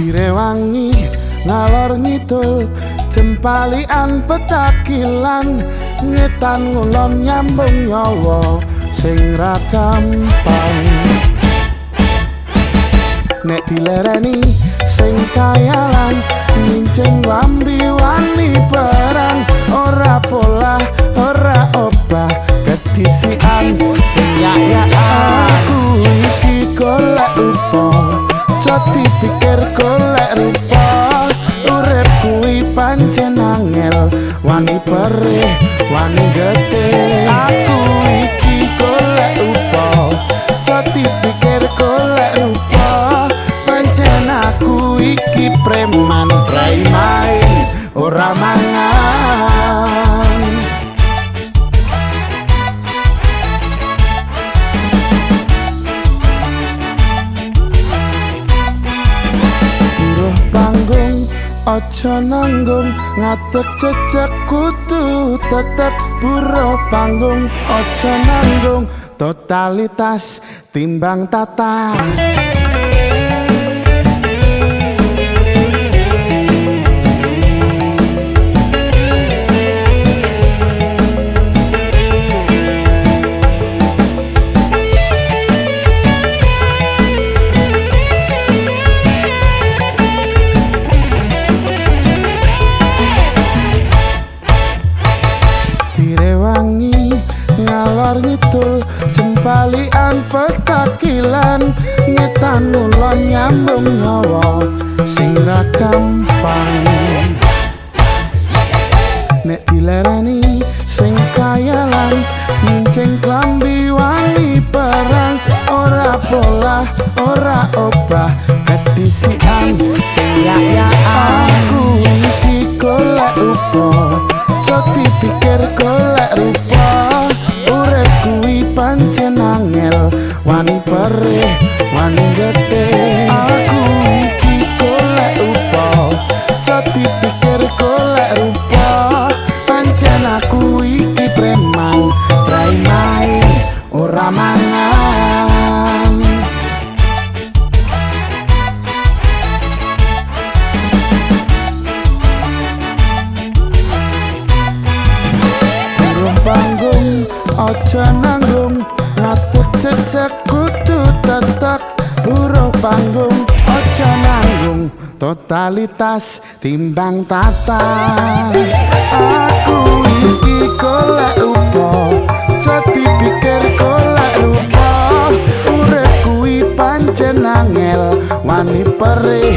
direwangi ngalor ngidul jempalian petakilan ngetan ngulon nyambung nyawa sing ra gampang. Nek dilereni sing kayalan mincing lambi wani perang ora pola ora obah pikir golek rupa. Urip kuwi pancen angel wani perih wani gede aku iki golek upo jati pikir golek rupa. Pancen aku iki preman prai main ora mangan Ojo nanggung ngadeg jejak kutu tetep buruh panggung. Ojo nanggung totalitas timbang tatas ngalor ngidul jempalian petakilan ngetan ngulon nyambung nyawa sing ra gampang. Nek dilereni sing kayalan mincing klambi wani perang. Ora pola ora obah Wani gede Aku iki golek upo Jati pikir golek rupa. Pancen aku iki preman Prai main, ora mangan. Panggung, ojo nanggung Ngatuk cecek kudu tetek Burung panggung, ojo nanggung Totalitas timbang tata Aku iki golek upo Jadi pikir golek rupa. Urip kuwi pancen angel Wani perih,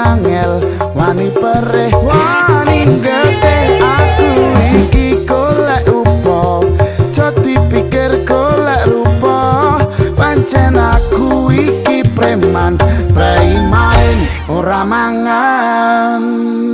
angel wani perih wani gete aku iki golek upo jadi pikir golek rupa. Pancen aku iki preman. Preman ora mangan.